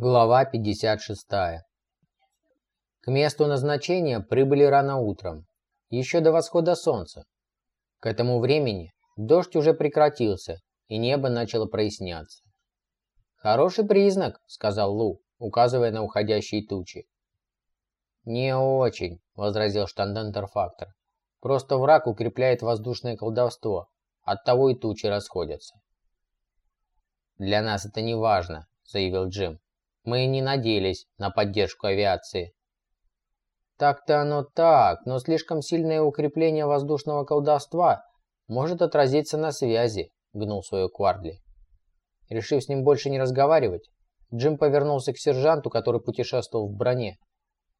Глава 56. К месту назначения прибыли рано утром, еще до восхода солнца. К этому времени дождь уже прекратился, и небо начало проясняться. «Хороший признак», — сказал Лу, указывая на уходящие тучи. «Не очень», — возразил штандантерфактор. «Просто враг укрепляет воздушное колдовство, оттого и тучи расходятся». «Для нас это не важно», — заявил Джим. Мы не надеялись на поддержку авиации. Так-то оно так, но слишком сильное укрепление воздушного колдовства может отразиться на связи, гнул свою Квардли. Решив с ним больше не разговаривать, Джим повернулся к сержанту, который путешествовал в броне,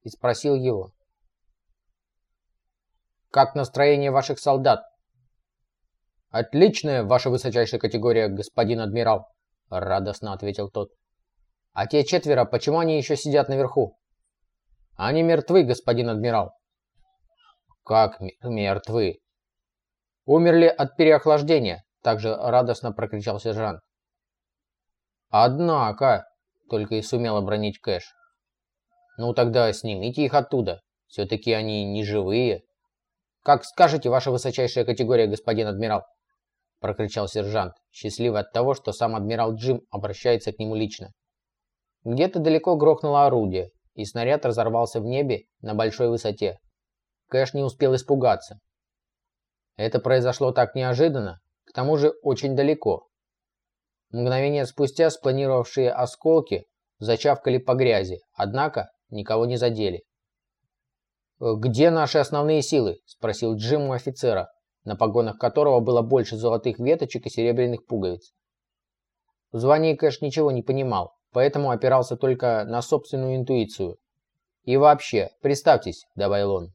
и спросил его. «Как настроение ваших солдат?» «Отличная, ваша высочайшая категория, господин адмирал», — радостно ответил тот. А те четверо, почему они еще сидят наверху? Они мертвы, господин адмирал. Как мертвы? Умерли от переохлаждения, также радостно прокричал сержант. Однако, только и сумел обронить Кэш. Ну тогда снимите их оттуда. Все-таки они не живые. Как скажете, ваша высочайшая категория, господин адмирал? Прокричал сержант, счастливый от того, что сам адмирал Джим обращается к нему лично. Где-то далеко грохнуло орудие, и снаряд разорвался в небе на большой высоте. Кэш не успел испугаться. Это произошло так неожиданно, к тому же очень далеко. Мгновение спустя спланировавшие осколки зачавкали по грязи, однако никого не задели. «Где наши основные силы?» – спросил Джим у офицера, на погонах которого было больше золотых веточек и серебряных пуговиц. В звании Кэш ничего не понимал, поэтому опирался только на собственную интуицию. «И вообще, представьтесь», — добавил он.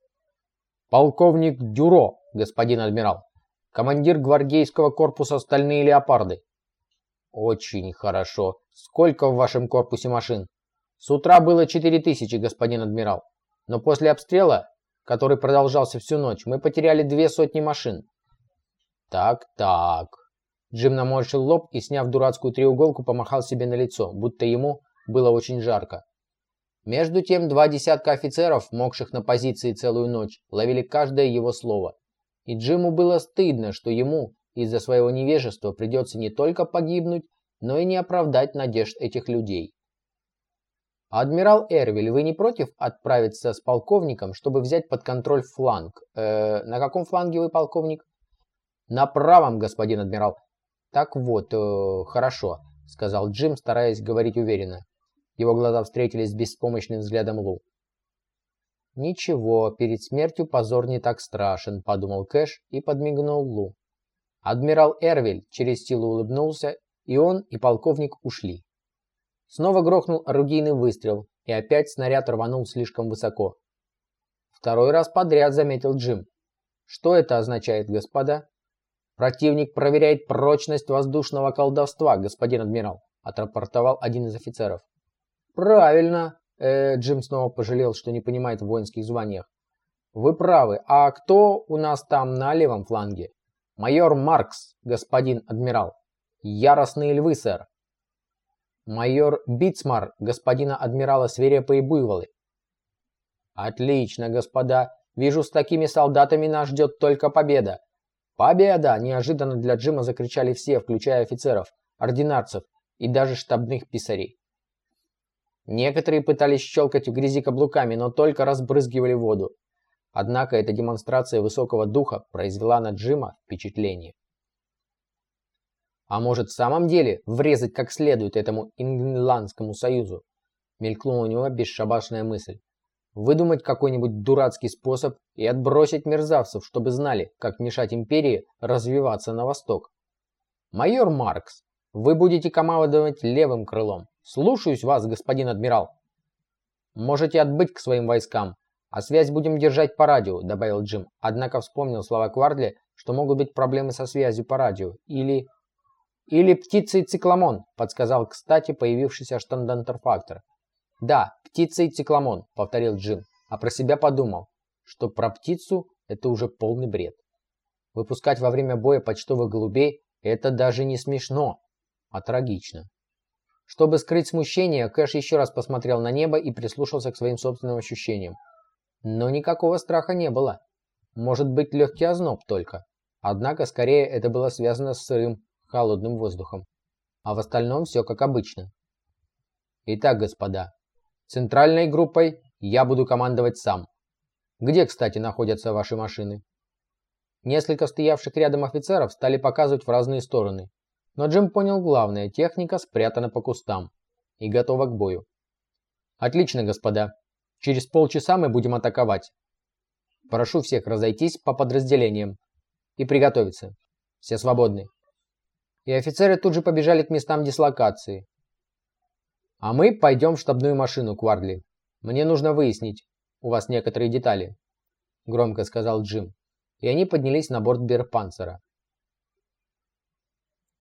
«Полковник Дюро, господин адмирал. Командир гвардейского корпуса «Стальные леопарды». «Очень хорошо. Сколько в вашем корпусе машин?» «С утра было 4000, господин адмирал. Но после обстрела, который продолжался всю ночь, мы потеряли две сотни машин». «Так-так», Джим наморщил лоб и, сняв дурацкую треуголку, помахал себе на лицо, будто ему было очень жарко. Между тем, два десятка офицеров, мокших на позиции целую ночь, ловили каждое его слово. И Джиму было стыдно, что ему из-за своего невежества придется не только погибнуть, но и не оправдать надежд этих людей. «Адмирал Эрвиль, вы не против отправиться с полковником, чтобы взять под контроль фланг? Э, на каком фланге вы, полковник?» «На правом, господин адмирал. «Так вот, э, хорошо», — сказал Джим, стараясь говорить уверенно. Его глаза встретились с беспомощным взглядом Лу. «Ничего, перед смертью позор не так страшен», — подумал Кэш и подмигнул Лу. Адмирал Эрвиль через силу улыбнулся, и он, и полковник ушли. Снова грохнул орудийный выстрел, и опять снаряд рванул слишком высоко. Второй раз подряд заметил Джим. «Что это означает, господа?» «Противник проверяет прочность воздушного колдовства, господин адмирал», отрапортовал один из офицеров. «Правильно!» э, Джим снова пожалел, что не понимает в воинских званиях. «Вы правы. А кто у нас там на левом фланге?» «Майор Маркс, господин адмирал». «Яростные львы, сэр». «Майор Битцмар, господина адмирала свирепые буйволы». «Отлично, господа. Вижу, с такими солдатами нас ждет только победа. «Победа!» – неожиданно для Джима закричали все, включая офицеров, ординарцев и даже штабных писарей. Некоторые пытались щелкать в грязи каблуками, но только разбрызгивали воду. Однако эта демонстрация высокого духа произвела на Джима впечатление. А может в самом деле врезать как следует этому Ингландскому союзу? Мелькнула у него бесшабашная мысль выдумать какой-нибудь дурацкий способ и отбросить мерзавцев, чтобы знали, как мешать империи развиваться на восток. Майор Маркс, вы будете командовать левым крылом. Слушаюсь вас, господин адмирал. Можете отбыть к своим войскам, а связь будем держать по радио, добавил Джим. Однако вспомнил слова Квардли, что могут быть проблемы со связью по радио. Или... Или птица и цикламон, подсказал, кстати, появившийся штандантерфактор. «Да, птица и цикламон», — повторил Джим, а про себя подумал, что про птицу это уже полный бред. Выпускать во время боя почтовых голубей – это даже не смешно, а трагично. Чтобы скрыть смущение, Кэш еще раз посмотрел на небо и прислушался к своим собственным ощущениям. Но никакого страха не было. Может быть, легкий озноб только. Однако, скорее, это было связано с сырым, холодным воздухом. А в остальном все как обычно. Итак, господа, центральной группой я буду командовать сам. Где, кстати, находятся ваши машины? Несколько стоявших рядом офицеров стали показывать в разные стороны. Но Джим понял главное – техника спрятана по кустам и готова к бою. Отлично, господа. Через полчаса мы будем атаковать. Прошу всех разойтись по подразделениям и приготовиться. Все свободны. И офицеры тут же побежали к местам дислокации. А мы пойдем в штабную машину, Квардли. Мне нужно выяснить у вас некоторые детали, громко сказал Джим. И они поднялись на борт Берпанцера.